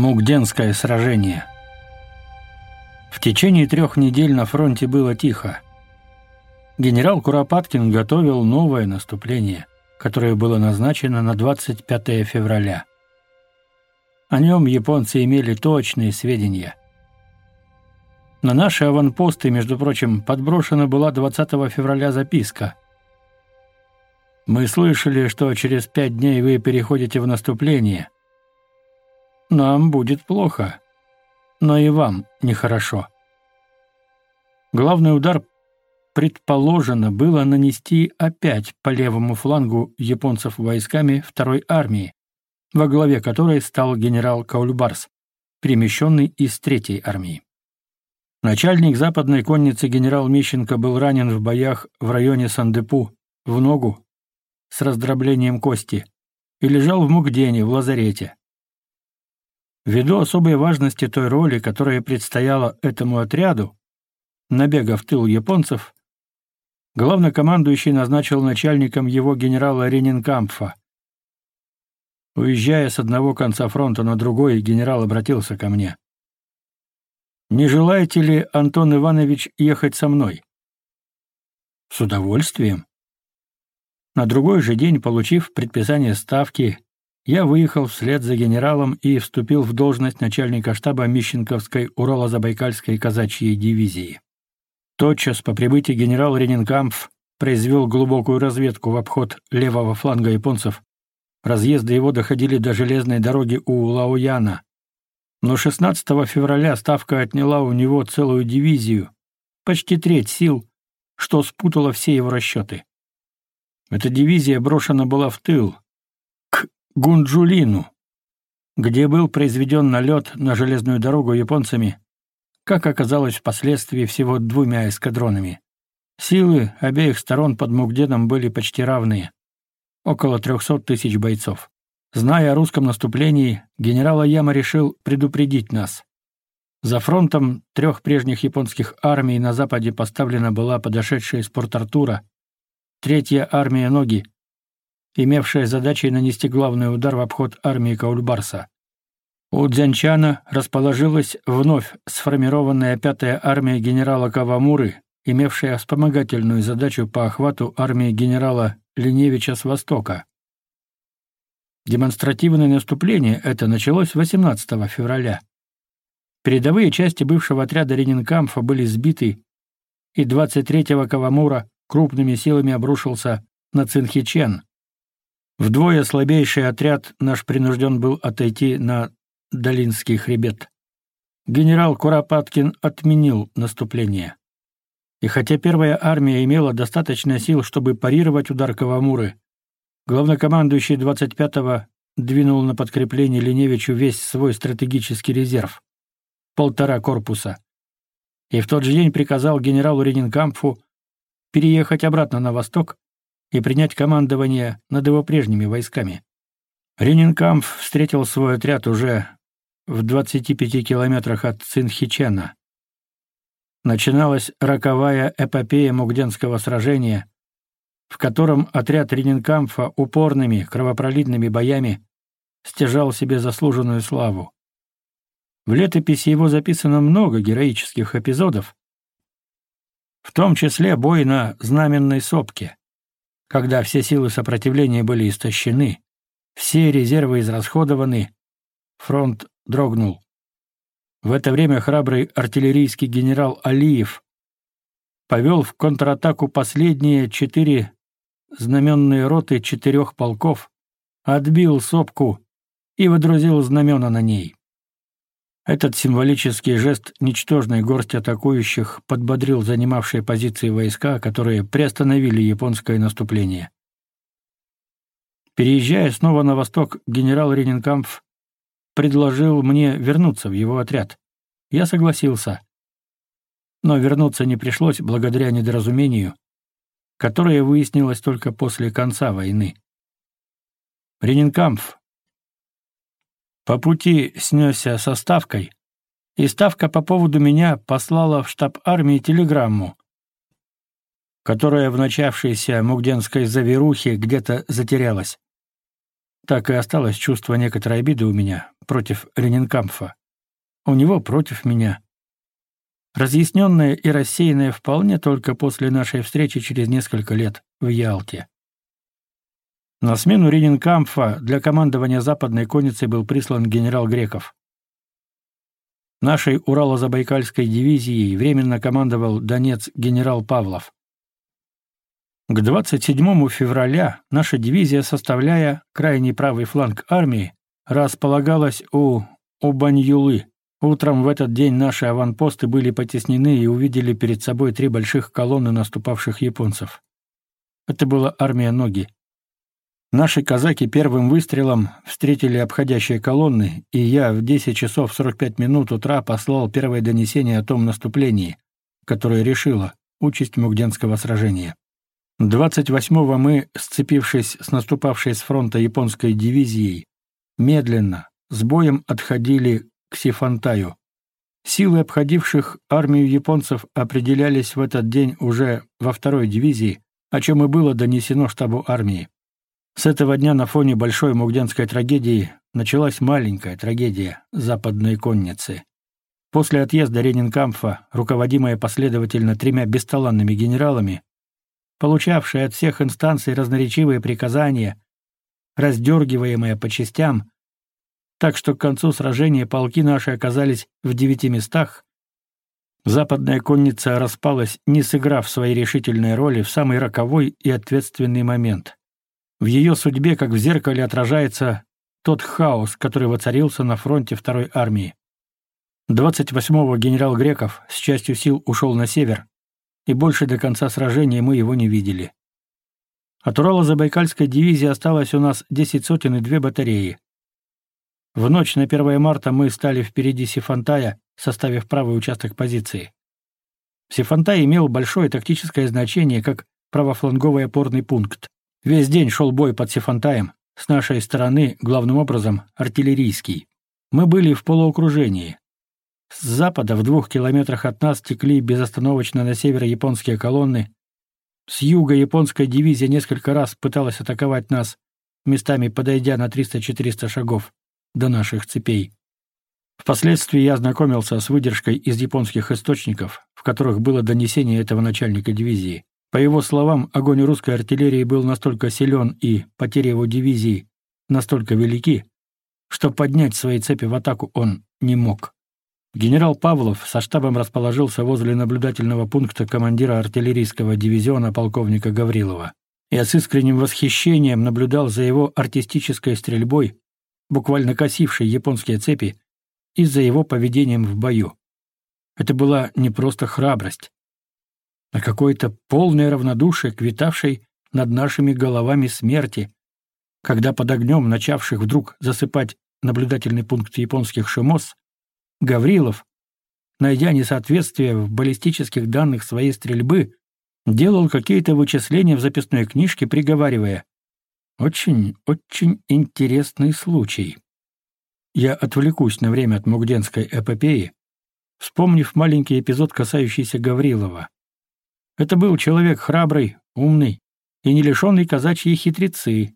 Мугденское сражение. В течение трех недель на фронте было тихо. Генерал Куропаткин готовил новое наступление, которое было назначено на 25 февраля. О нем японцы имели точные сведения. На наши аванпосты, между прочим, подброшена была 20 февраля записка. «Мы слышали, что через пять дней вы переходите в наступление», нам будет плохо, но и вам нехорошо. Главный удар предположено было нанести опять по левому флангу японцев войсками второй армии, во главе которой стал генерал Каульбарс, перемещенный из третьей армии. Начальник западной конницы генерал Мищенко был ранен в боях в районе Сандепу в ногу с раздроблением кости и лежал в Мугдене в лазарете. Ввиду особой важности той роли, которая предстояла этому отряду, набегав тыл японцев, главнокомандующий назначил начальником его генерала Ренинкампфа. Уезжая с одного конца фронта на другой, генерал обратился ко мне. «Не желаете ли, Антон Иванович, ехать со мной?» «С удовольствием». На другой же день, получив предписание ставки, я выехал вслед за генералом и вступил в должность начальника штаба Мищенковской Урало-Забайкальской казачьей дивизии. Тотчас по прибытии генерал Ренинкампф произвел глубокую разведку в обход левого фланга японцев. Разъезды его доходили до железной дороги у Лауяна, Но 16 февраля ставка отняла у него целую дивизию, почти треть сил, что спутало все его расчеты. Эта дивизия брошена была в тыл, Гунджулину. Где был произведен налет на железную дорогу японцами, как оказалось впоследствии всего двумя эскадронами. Силы обеих сторон под Мугденом были почти равные — около 300 тысяч бойцов. Зная о русском наступлении, генерал Аяма решил предупредить нас. За фронтом трех прежних японских армий на западе поставлена была подошедшая из Порт-Артура, третья армия Ноги — имевшая задачей нанести главный удар в обход армии Каульбарса. У Дзянчана расположилась вновь сформированная пятая армия генерала Кавамуры, имевшая вспомогательную задачу по охвату армии генерала Линевича с востока. Демонстративное наступление это началось 18 февраля. Передовые части бывшего отряда Ренинкамфа были сбиты, и 23-го Кавамура крупными силами обрушился на Цинхичен, Вдвое слабейший отряд наш принужден был отойти на Долинский хребет. Генерал Куропаткин отменил наступление. И хотя первая армия имела достаточно сил, чтобы парировать удар Кавамуры, главнокомандующий 25-го двинул на подкрепление Леневичу весь свой стратегический резерв — полтора корпуса. И в тот же день приказал генералу Ренинкампфу переехать обратно на восток и принять командование над его прежними войсками. Ренинкамф встретил свой отряд уже в 25 километрах от Цинхичена. Начиналась роковая эпопея Мугденского сражения, в котором отряд Ренинкамфа упорными кровопролитными боями стяжал себе заслуженную славу. В летописи его записано много героических эпизодов, в том числе бой на Знаменной сопке когда все силы сопротивления были истощены, все резервы израсходованы, фронт дрогнул. В это время храбрый артиллерийский генерал Алиев повел в контратаку последние четыре знаменные роты четырех полков, отбил сопку и водрузил знамена на ней. Этот символический жест ничтожной горсти атакующих подбодрил занимавшие позиции войска, которые приостановили японское наступление. Переезжая снова на восток, генерал Ренинкампф предложил мне вернуться в его отряд. Я согласился. Но вернуться не пришлось благодаря недоразумению, которое выяснилось только после конца войны. Ренинкампф по пути снесся со Ставкой, и Ставка по поводу меня послала в штаб армии телеграмму, которая в начавшейся мугденской завирухе где-то затерялась. Так и осталось чувство некоторой обиды у меня против Ленинкамфа. У него против меня. Разъясненное и рассеянное вполне только после нашей встречи через несколько лет в Ялте. На смену Ренинкамфа для командования западной конницей был прислан генерал Греков. Нашей Урало-Забайкальской дивизией временно командовал донец генерал Павлов. К 27 февраля наша дивизия, составляя крайний правый фланг армии, располагалась у Убаньюлы. Утром в этот день наши аванпосты были потеснены и увидели перед собой три больших колонны наступавших японцев. Это была армия Ноги. Наши казаки первым выстрелом встретили обходящие колонны, и я в 10 часов 45 минут утра послал первое донесение о том наступлении, которое решило участь Мугденского сражения. 28-го мы, сцепившись с наступавшей с фронта японской дивизией, медленно, с боем отходили к Сифантаю. Силы обходивших армию японцев определялись в этот день уже во второй дивизии, о чем и было донесено штабу армии. С этого дня на фоне большой мугденской трагедии началась маленькая трагедия западной конницы. После отъезда Ренинкамфа, руководимая последовательно тремя бесталанными генералами, получавшая от всех инстанций разноречивые приказания, раздергиваемая по частям, так что к концу сражения полки наши оказались в девяти местах, западная конница распалась, не сыграв своей решительной роли в самый роковой и ответственный момент — В ее судьбе, как в зеркале, отражается тот хаос, который воцарился на фронте второй армии. 28-го генерал Греков с частью сил ушел на север, и больше до конца сражения мы его не видели. От Урала-Забайкальской дивизии осталось у нас 10 сотен и две батареи. В ночь на 1 марта мы стали впереди Сифантая, составив правый участок позиции. Сифантай имел большое тактическое значение как правофланговый опорный пункт. Весь день шел бой под Сефантаем, с нашей стороны, главным образом, артиллерийский. Мы были в полуокружении. С запада в двух километрах от нас текли безостановочно на север японские колонны. С юга японская дивизия несколько раз пыталась атаковать нас, местами подойдя на 300-400 шагов до наших цепей. Впоследствии я ознакомился с выдержкой из японских источников, в которых было донесение этого начальника дивизии. По его словам, огонь русской артиллерии был настолько силен и потери его дивизии настолько велики, что поднять свои цепи в атаку он не мог. Генерал Павлов со штабом расположился возле наблюдательного пункта командира артиллерийского дивизиона полковника Гаврилова. Я с искренним восхищением наблюдал за его артистической стрельбой, буквально косившей японские цепи, и за его поведением в бою. Это была не просто храбрость, на какое-то полное равнодушие к витавшей над нашими головами смерти, когда под огнем начавших вдруг засыпать наблюдательный пункт японских шимос, Гаврилов, найдя несоответствие в баллистических данных своей стрельбы, делал какие-то вычисления в записной книжке, приговаривая «Очень, очень интересный случай». Я отвлекусь на время от Мугденской эпопеи, вспомнив маленький эпизод, касающийся Гаврилова. Это был человек храбрый, умный и не лишенный казачьей хитрецы.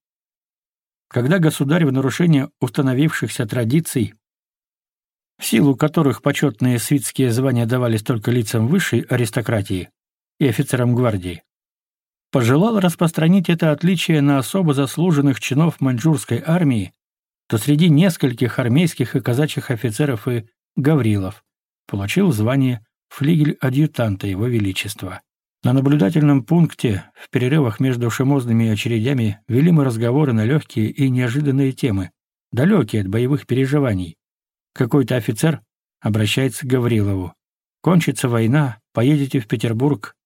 Когда государь в нарушение установившихся традиций, в силу которых почетные свитские звания давались только лицам высшей аристократии и офицерам гвардии, пожелал распространить это отличие на особо заслуженных чинов маньчжурской армии, то среди нескольких армейских и казачьих офицеров и гаврилов получил звание флигель-адъютанта Его Величества. На наблюдательном пункте, в перерывах между шумозными очередями, вели мы разговоры на легкие и неожиданные темы, далекие от боевых переживаний. Какой-то офицер обращается к Гаврилову. «Кончится война, поедете в Петербург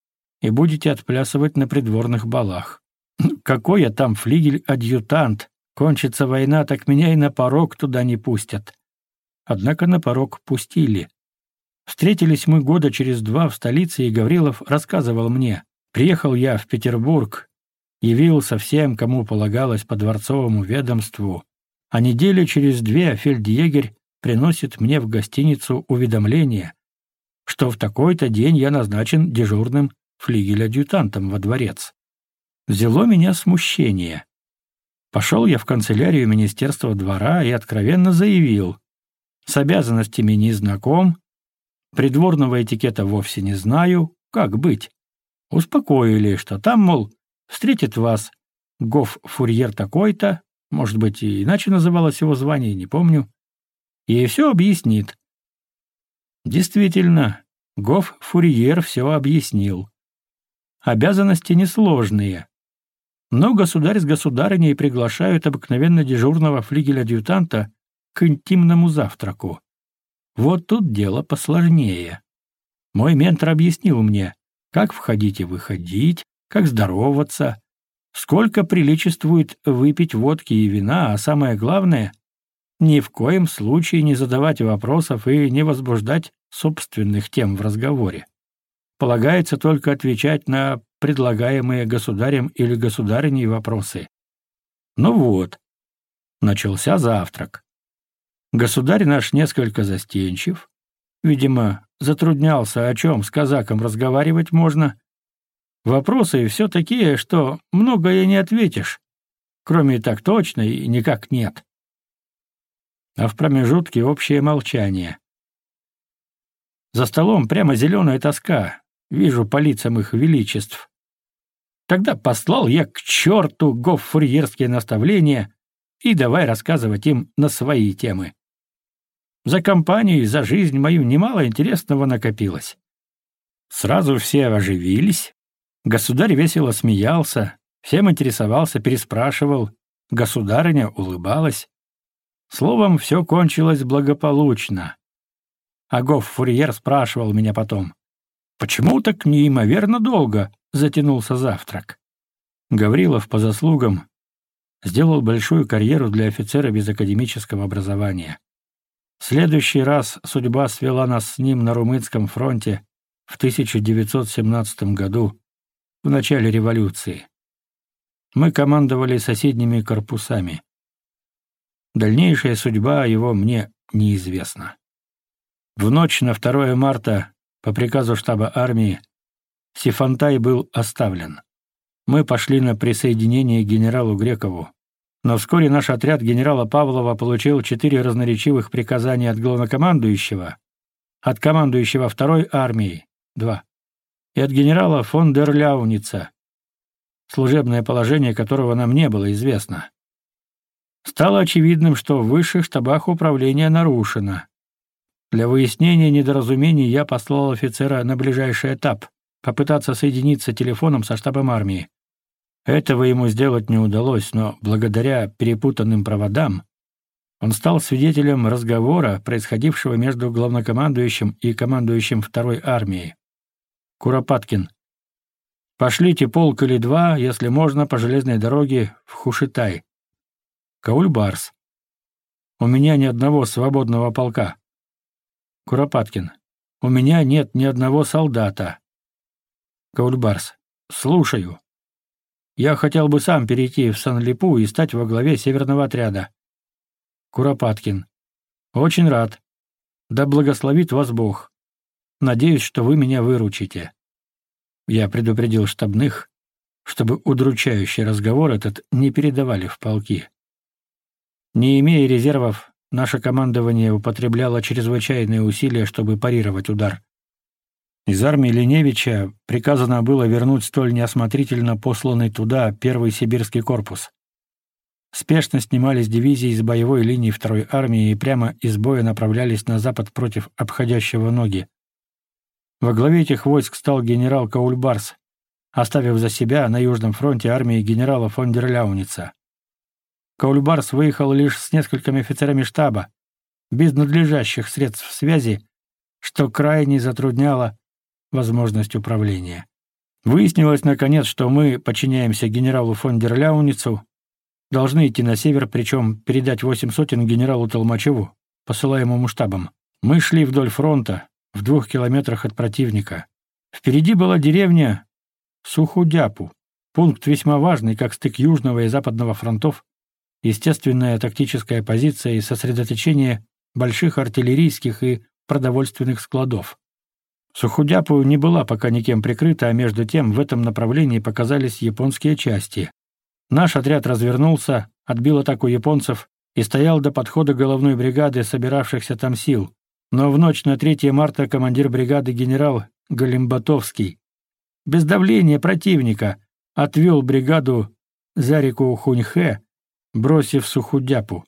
и будете отплясывать на придворных балах». «Какой я там флигель-адъютант? Кончится война, так меня и на порог туда не пустят». Однако на порог пустили. Встретились мы года через два в столице, и Гаврилов рассказывал мне. Приехал я в Петербург, явился всем, кому полагалось по дворцовому ведомству, а недели через две фельдъегерь приносит мне в гостиницу уведомление, что в такой-то день я назначен дежурным флигель-адъютантом во дворец. Взяло меня смущение. Пошел я в канцелярию Министерства двора и откровенно заявил, с обязанностями не знаком, Придворного этикета вовсе не знаю, как быть. Успокоили, что там, мол, встретит вас гоф-фурьер такой-то, может быть, и иначе называлось его звание, не помню, и все объяснит. Действительно, гоф-фурьер все объяснил. Обязанности несложные. Но государь с государыней приглашают обыкновенно дежурного флигеля-адъютанта к интимному завтраку. Вот тут дело посложнее. Мой ментор объяснил мне, как входить и выходить, как здороваться, сколько приличествует выпить водки и вина, а самое главное — ни в коем случае не задавать вопросов и не возбуждать собственных тем в разговоре. Полагается только отвечать на предлагаемые государем или государыней вопросы. Ну вот, начался завтрак. Государь наш несколько застенчив, видимо, затруднялся, о чем с казаком разговаривать можно. Вопросы все такие, что многое не ответишь, кроме так точно и никак нет. А в промежутке общее молчание. За столом прямо зеленая тоска, вижу по лицам их величеств. Тогда послал я к черту гоффурьерские наставления и давай рассказывать им на свои темы. За и за жизнь мою немало интересного накопилось. Сразу все оживились. Государь весело смеялся, всем интересовался, переспрашивал. Государыня улыбалась. Словом, все кончилось благополучно. Агов фурьер спрашивал меня потом. «Почему так неимоверно долго?» — затянулся завтрак. Гаврилов по заслугам сделал большую карьеру для офицера без академического образования. Следующий раз судьба свела нас с ним на Румынском фронте в 1917 году, в начале революции. Мы командовали соседними корпусами. Дальнейшая судьба его мне неизвестна. В ночь на 2 марта по приказу штаба армии Сифантай был оставлен. Мы пошли на присоединение генералу Грекову. Но вскоре наш отряд генерала Павлова получил четыре разноречивых приказания от главнокомандующего, от командующего второй армии, два, и от генерала фон дер Ляуница, служебное положение которого нам не было известно. Стало очевидным, что в высших штабах управления нарушено. Для выяснения недоразумений я послал офицера на ближайший этап, попытаться соединиться телефоном со штабом армии. Этого ему сделать не удалось, но благодаря перепутанным проводам он стал свидетелем разговора, происходившего между главнокомандующим и командующим второй армией. Куропаткин. Пошлите полк или два, если можно, по железной дороге в Хушитай. Каульбарс. У меня ни одного свободного полка. Куропаткин. У меня нет ни одного солдата. Каульбарс. Слушаю. Я хотел бы сам перейти в Сан-Липу и стать во главе северного отряда. Куропаткин. Очень рад. Да благословит вас Бог. Надеюсь, что вы меня выручите. Я предупредил штабных, чтобы удручающий разговор этот не передавали в полки. Не имея резервов, наше командование употребляло чрезвычайные усилия, чтобы парировать удар. Из армии Леневича приказано было вернуть столь неосмотрительно посланный туда первый сибирский корпус. Спешно снимались дивизии с боевой линии второй армии и прямо из боя направлялись на запад против обходящего ноги. Во главе этих войск стал генерал Каульбарс, оставив за себя на Южном фронте армии генерала фон дер Ляуница. Каульбарс выехал лишь с несколькими офицерами штаба, без надлежащих средств связи, что крайне затрудняло возможность управления. Выяснилось, наконец, что мы подчиняемся генералу фон дер Ляуницу, должны идти на север, причем передать восемь сотен генералу Толмачеву, посылаемому штабом. Мы шли вдоль фронта, в двух километрах от противника. Впереди была деревня Сухудяпу, пункт весьма важный, как стык южного и западного фронтов, естественная тактическая позиция и сосредоточение больших артиллерийских и продовольственных складов. Сухудяпу не была пока никем прикрыта, а между тем в этом направлении показались японские части. Наш отряд развернулся, отбил атаку японцев и стоял до подхода головной бригады собиравшихся там сил. Но в ночь на 3 марта командир бригады генерал Галимбатовский без давления противника отвел бригаду за реку Хуньхэ, бросив Сухудяпу.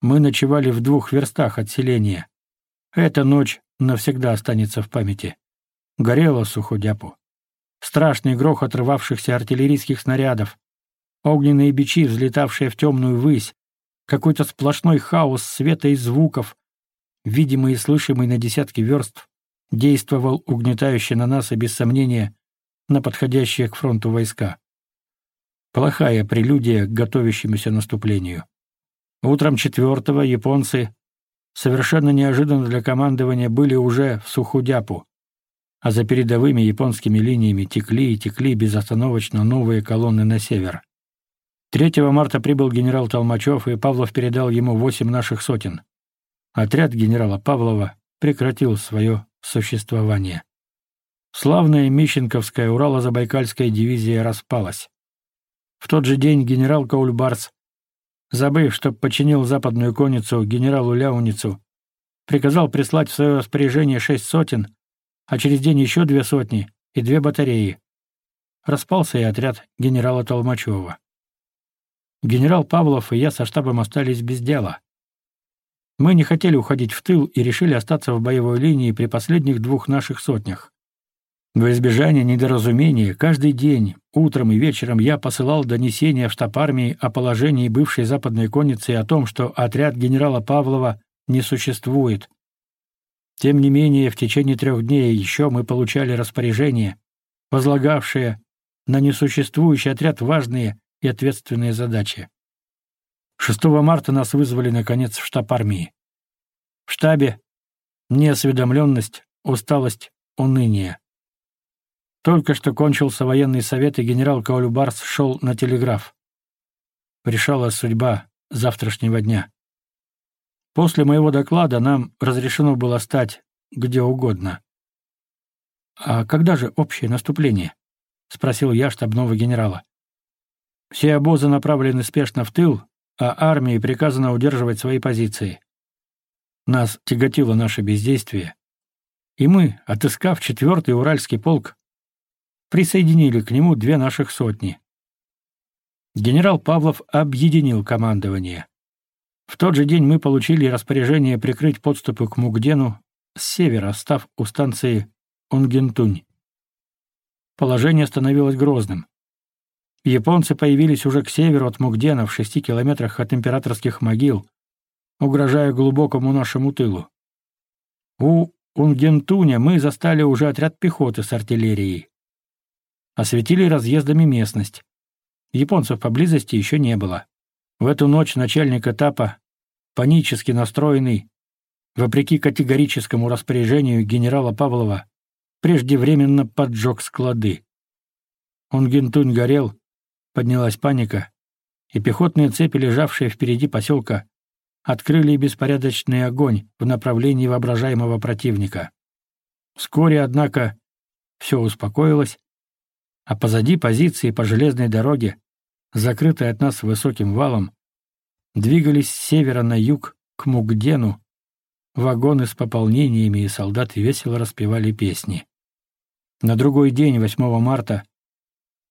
Мы ночевали в двух верстах от селения. Эта ночь навсегда останется в памяти. Горело Суходяпу. Страшный грохот рвавшихся артиллерийских снарядов, огненные бичи, взлетавшие в темную высь, какой-то сплошной хаос света и звуков, видимый и слышимый на десятки верст, действовал угнетающе на нас и, без сомнения, на подходящие к фронту войска. Плохая прелюдия к готовящемуся наступлению. Утром четвертого японцы совершенно неожиданно для командования были уже в Сухудяпу, а за передовыми японскими линиями текли и текли безостановочно новые колонны на север. 3 марта прибыл генерал Толмачев, и Павлов передал ему восемь наших сотен. Отряд генерала Павлова прекратил свое существование. Славная Мищенковская Урало-Забайкальская дивизия распалась. В тот же день генерал Каульбарс забыв, что подчинил западную конницу генералу Ляуницу, приказал прислать в свое распоряжение шесть сотен, а через день еще две сотни и две батареи. Распался и отряд генерала Толмачева. Генерал Павлов и я со штабом остались без дела. Мы не хотели уходить в тыл и решили остаться в боевой линии при последних двух наших сотнях. Во избежание недоразумения, каждый день, утром и вечером я посылал донесения в штаб армии о положении бывшей западной конницы и о том, что отряд генерала Павлова не существует. Тем не менее, в течение трех дней еще мы получали распоряжения, возлагавшие на несуществующий отряд важные и ответственные задачи. 6 марта нас вызвали, наконец, в штаб армии. В штабе неосведомленность, усталость, уныние. Только что кончился военный совет, и генерал Каулюбарс шел на телеграф. Пришала судьба завтрашнего дня. После моего доклада нам разрешено было стать где угодно. «А когда же общее наступление?» — спросил я штабного генерала. «Все обозы направлены спешно в тыл, а армии приказано удерживать свои позиции. Нас тяготило наше бездействие, и мы, отыскав четвертый Уральский полк, присоединили к нему две наших сотни. Генерал Павлов объединил командование. В тот же день мы получили распоряжение прикрыть подступы к Мугдену с севера, став у станции Онгентунь. Положение становилось грозным. Японцы появились уже к северу от Мугдена в шести километрах от императорских могил, угрожая глубокому нашему тылу. У Унгентуня мы застали уже отряд пехоты с артиллерией осветили разъездами местность. Японцев поблизости еще не было. В эту ночь начальник этапа, панически настроенный, вопреки категорическому распоряжению генерала Павлова, преждевременно поджег склады. Он гентунь горел, поднялась паника, и пехотные цепи, лежавшие впереди поселка, открыли беспорядочный огонь в направлении воображаемого противника. Вскоре, однако, все успокоилось, а позади позиции по железной дороге, закрытой от нас высоким валом, двигались с севера на юг к Мугдену, вагоны с пополнениями и солдаты весело распевали песни. На другой день, 8 марта,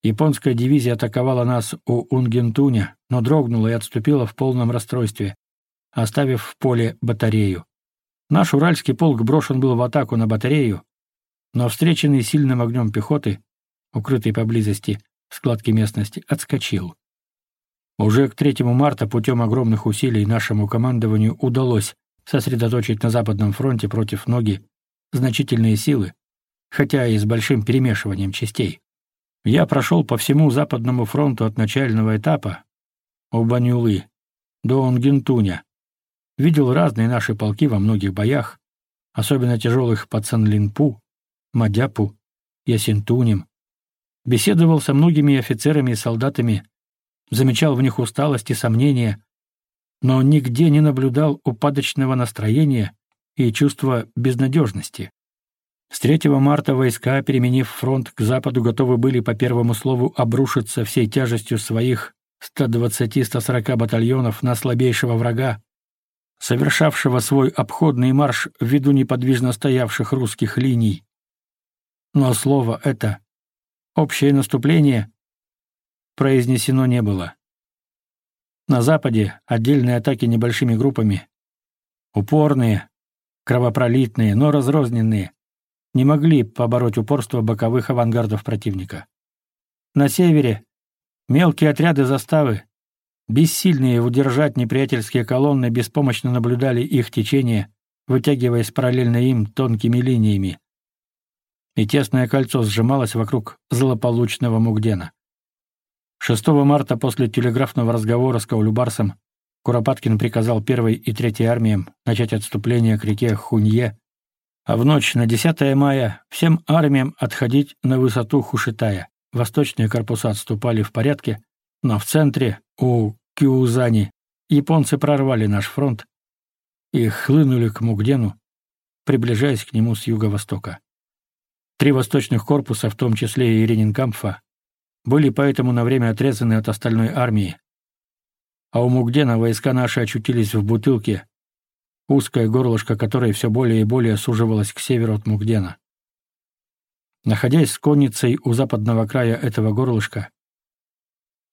японская дивизия атаковала нас у Унгентуня, но дрогнула и отступила в полном расстройстве, оставив в поле батарею. Наш уральский полк брошен был в атаку на батарею, но встреченный сильным огнем пехоты, укрытой поблизости складки местности, отскочил. Уже к 3 марта путем огромных усилий нашему командованию удалось сосредоточить на Западном фронте против ноги значительные силы, хотя и с большим перемешиванием частей. Я прошел по всему Западному фронту от начального этапа у Банюлы до Онгентуня. Видел разные наши полки во многих боях, особенно тяжелых по Санлинпу, Мадяпу, Ясентунем, беседовал со многими офицерами и солдатами, замечал в них усталость и сомнения, но нигде не наблюдал упадочного настроения и чувства безнадежности. С 3 марта войска, переменив фронт к западу, готовы были по первому слову обрушиться всей тяжестью своих 120-140 батальонов на слабейшего врага, совершавшего свой обходный марш ввиду неподвижно стоявших русских линий. Но слово это Общее наступление произнесено не было. На Западе отдельные атаки небольшими группами, упорные, кровопролитные, но разрозненные, не могли побороть упорство боковых авангардов противника. На севере мелкие отряды заставы, бессильные удержать неприятельские колонны, беспомощно наблюдали их течение, вытягиваясь параллельно им тонкими линиями, и тесное кольцо сжималось вокруг злополучного Мугдена. 6 марта после телеграфного разговора с Каулюбарсом Куропаткин приказал 1 и 3 армиям начать отступление к реке Хунье, а в ночь на 10 мая всем армиям отходить на высоту Хушитая. Восточные корпуса отступали в порядке, но в центре, у Киузани, японцы прорвали наш фронт и хлынули к Мугдену, приближаясь к нему с юго-востока. Три восточных корпуса, в том числе и Ренинкампфа, были поэтому на время отрезаны от остальной армии. А у Мугдена войска наши очутились в бутылке, узкое горлышко которой все более и более суживалось к северу от Мугдена. Находясь с конницей у западного края этого горлышка,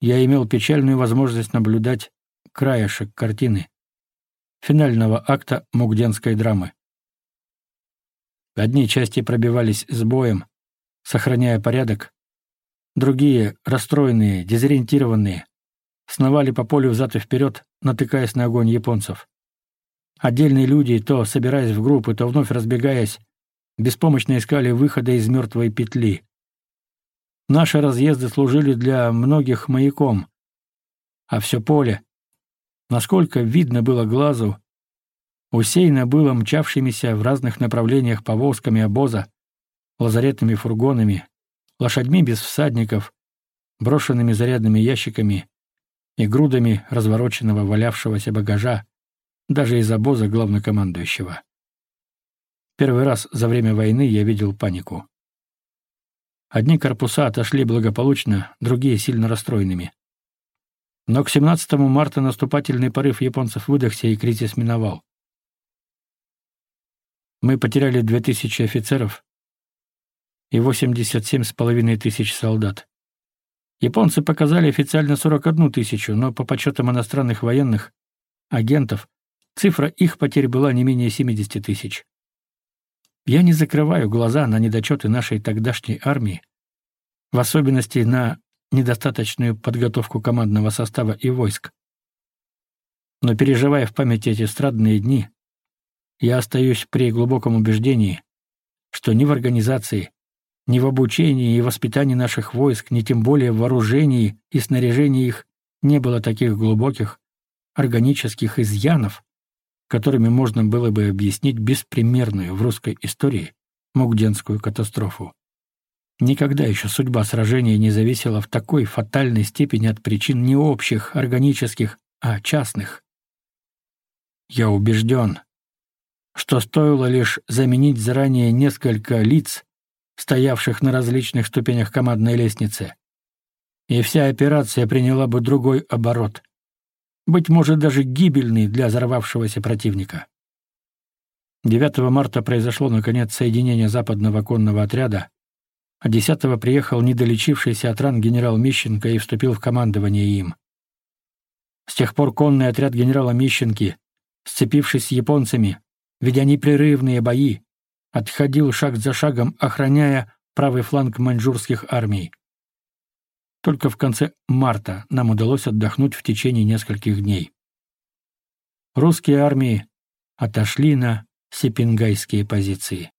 я имел печальную возможность наблюдать краешек картины, финального акта мугденской драмы. Одни части пробивались с боем, сохраняя порядок. Другие, расстроенные, дезориентированные, сновали по полю взад и вперед, натыкаясь на огонь японцев. Отдельные люди, то собираясь в группы, то вновь разбегаясь, беспомощно искали выхода из мертвой петли. Наши разъезды служили для многих маяком, а все поле, насколько видно было глазу, усеяно было мчавшимися в разных направлениях повозками обоза, лазаретными фургонами, лошадьми без всадников, брошенными зарядными ящиками и грудами развороченного валявшегося багажа, даже из обоза главнокомандующего. Первый раз за время войны я видел панику. Одни корпуса отошли благополучно, другие сильно расстроенными. Но к 17 марта наступательный порыв японцев выдохся и кризис миновал. Мы потеряли 2000 офицеров и 87,5 тысяч солдат. Японцы показали официально 41 тысячу, но по подсчетам иностранных военных, агентов, цифра их потерь была не менее 70 тысяч. Я не закрываю глаза на недочеты нашей тогдашней армии, в особенности на недостаточную подготовку командного состава и войск. Но переживая в памяти эти страдные дни, я остаюсь при глубоком убеждении, что ни в организации, ни в обучении и воспитании наших войск, ни тем более в вооружении и снаряжении их не было таких глубоких, органических изъянов, которыми можно было бы объяснить беспримерную в русской истории Мугденскую катастрофу. Никогда еще судьба сражения не зависела в такой фатальной степени от причин не общих, органических, а частных. Я убежден, что стоило лишь заменить заранее несколько лиц, стоявших на различных ступенях командной лестницы. И вся операция приняла бы другой оборот. Быть может, даже гибельный для взорвавшегося противника. 9 марта произошло, наконец, соединение западного конного отряда, а 10 приехал недолечившийся от ран генерал Мищенко и вступил в командование им. С тех пор конный отряд генерала Мищенки, сцепившись с японцами, ведя непрерывные бои, отходил шаг за шагом, охраняя правый фланг маньчжурских армий. Только в конце марта нам удалось отдохнуть в течение нескольких дней. Русские армии отошли на сепингайские позиции.